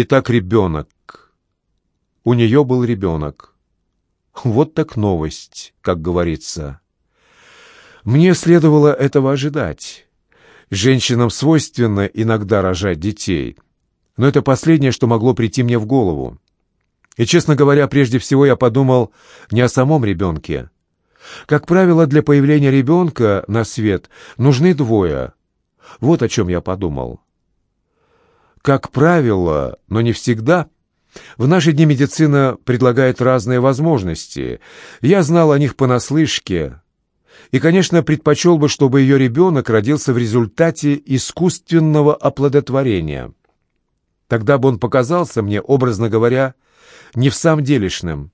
Итак, ребенок. У нее был ребенок. Вот так новость, как говорится. Мне следовало этого ожидать. Женщинам свойственно иногда рожать детей. Но это последнее, что могло прийти мне в голову. И, честно говоря, прежде всего я подумал не о самом ребенке. Как правило, для появления ребенка на свет нужны двое. Вот о чем я подумал. Как правило, но не всегда, в наши дни медицина предлагает разные возможности. Я знал о них понаслышке. И, конечно, предпочел бы, чтобы ее ребенок родился в результате искусственного оплодотворения. Тогда бы он показался мне, образно говоря, не в самом делешным.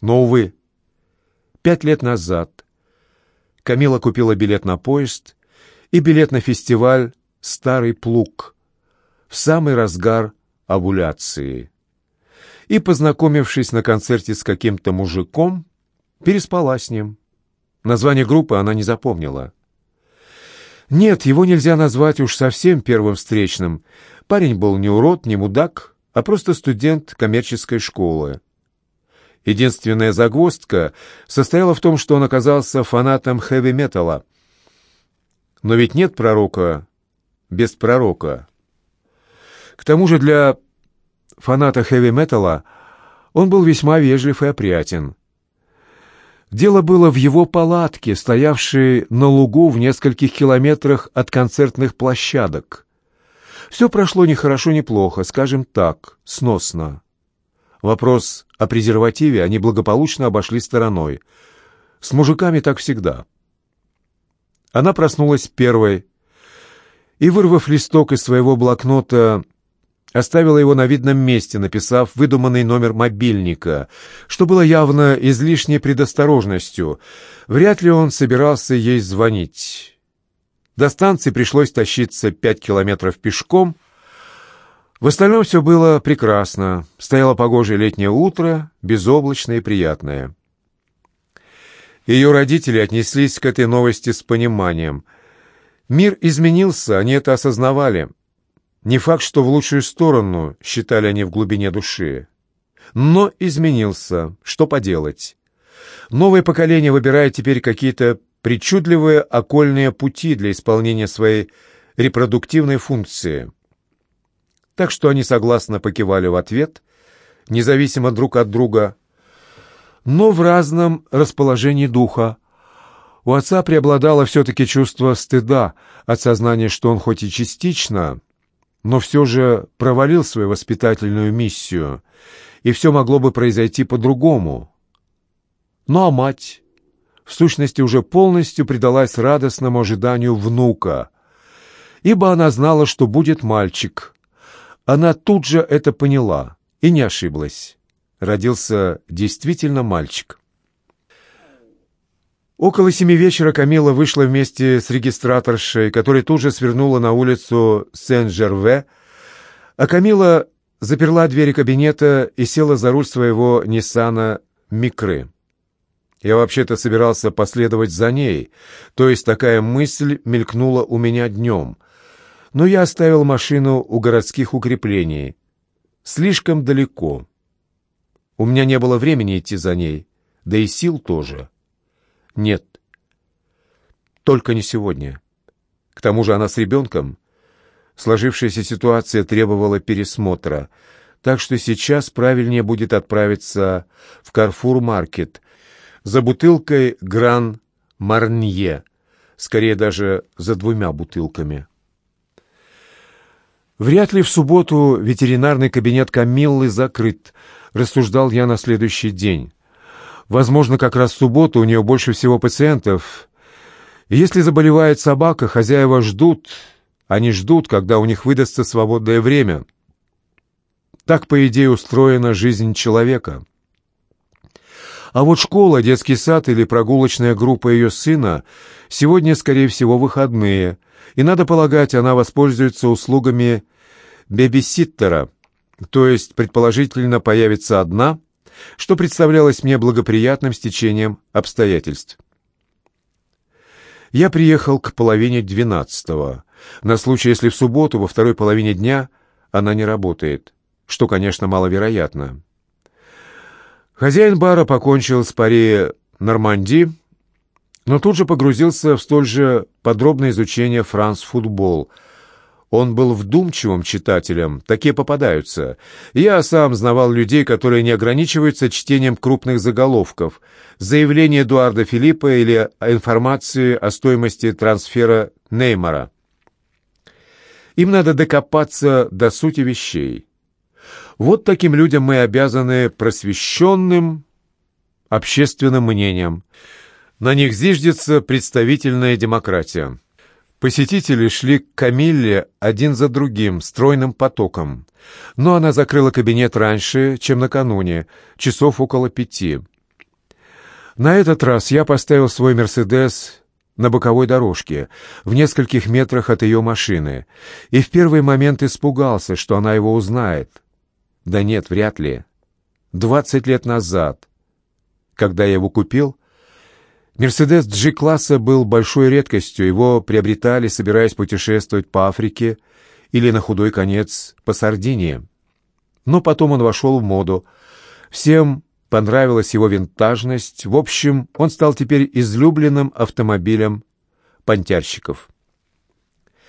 Но, увы, пять лет назад Камила купила билет на поезд и билет на фестиваль «Старый плуг» в самый разгар овуляции. И, познакомившись на концерте с каким-то мужиком, переспала с ним. Название группы она не запомнила. Нет, его нельзя назвать уж совсем первым встречным. Парень был не урод, не мудак, а просто студент коммерческой школы. Единственная загвоздка состояла в том, что он оказался фанатом хэви-металла. Но ведь нет пророка без пророка. К тому же для фаната хэви-металла он был весьма вежлив и опрятен. Дело было в его палатке, стоявшей на лугу в нескольких километрах от концертных площадок. Все прошло ни хорошо, ни плохо, скажем так, сносно. Вопрос о презервативе они благополучно обошли стороной. С мужиками так всегда. Она проснулась первой и, вырвав листок из своего блокнота, оставила его на видном месте, написав выдуманный номер мобильника, что было явно излишней предосторожностью. Вряд ли он собирался ей звонить. До станции пришлось тащиться пять километров пешком. В остальном все было прекрасно. Стояло погожее летнее утро, безоблачное и приятное. Ее родители отнеслись к этой новости с пониманием. Мир изменился, они это осознавали. Не факт, что в лучшую сторону, считали они в глубине души. Но изменился. Что поделать? Новое поколение выбирает теперь какие-то причудливые окольные пути для исполнения своей репродуктивной функции. Так что они согласно покивали в ответ, независимо друг от друга, но в разном расположении духа. У отца преобладало все-таки чувство стыда от сознания, что он хоть и частично, но все же провалил свою воспитательную миссию, и все могло бы произойти по-другому. Ну а мать в сущности уже полностью предалась радостному ожиданию внука, ибо она знала, что будет мальчик. Она тут же это поняла и не ошиблась. Родился действительно мальчик. Около семи вечера Камила вышла вместе с регистраторшей, которая тут же свернула на улицу Сен-Жерве, а Камила заперла двери кабинета и села за руль своего Ниссана Микры. Я вообще-то собирался последовать за ней, то есть такая мысль мелькнула у меня днем. Но я оставил машину у городских укреплений. Слишком далеко. У меня не было времени идти за ней, да и сил тоже. Нет. Только не сегодня. К тому же она с ребенком. Сложившаяся ситуация требовала пересмотра, так что сейчас правильнее будет отправиться в Карфур-маркет — за бутылкой Гран Марнье, скорее даже за двумя бутылками. Вряд ли в субботу ветеринарный кабинет Камиллы закрыт, рассуждал я на следующий день. Возможно, как раз в субботу у нее больше всего пациентов. Если заболевает собака, хозяева ждут, они ждут, когда у них выдастся свободное время. Так, по идее, устроена жизнь человека. А вот школа, детский сад или прогулочная группа ее сына сегодня, скорее всего, выходные, и, надо полагать, она воспользуется услугами бебиситтера, то есть, предположительно, появится одна, что представлялось мне благоприятным стечением обстоятельств. Я приехал к половине двенадцатого, на случай, если в субботу во второй половине дня она не работает, что, конечно, маловероятно. Хозяин бара покончил с пари Норманди, но тут же погрузился в столь же подробное изучение франс-футбол. Он был вдумчивым читателем, такие попадаются. Я сам знавал людей, которые не ограничиваются чтением крупных заголовков, заявления Эдуарда Филиппа или информации о стоимости трансфера Неймара. Им надо докопаться до сути вещей. Вот таким людям мы обязаны просвещенным общественным мнением. На них зиждется представительная демократия. Посетители шли к Камилле один за другим, стройным потоком. Но она закрыла кабинет раньше, чем накануне, часов около пяти. На этот раз я поставил свой «Мерседес» на боковой дорожке, в нескольких метрах от ее машины, и в первый момент испугался, что она его узнает. Да нет, вряд ли. Двадцать лет назад, когда я его купил, Мерседес G-класса был большой редкостью, его приобретали, собираясь путешествовать по Африке или на худой конец по Сардинии. Но потом он вошел в моду. Всем понравилась его винтажность. В общем, он стал теперь излюбленным автомобилем понтярщиков.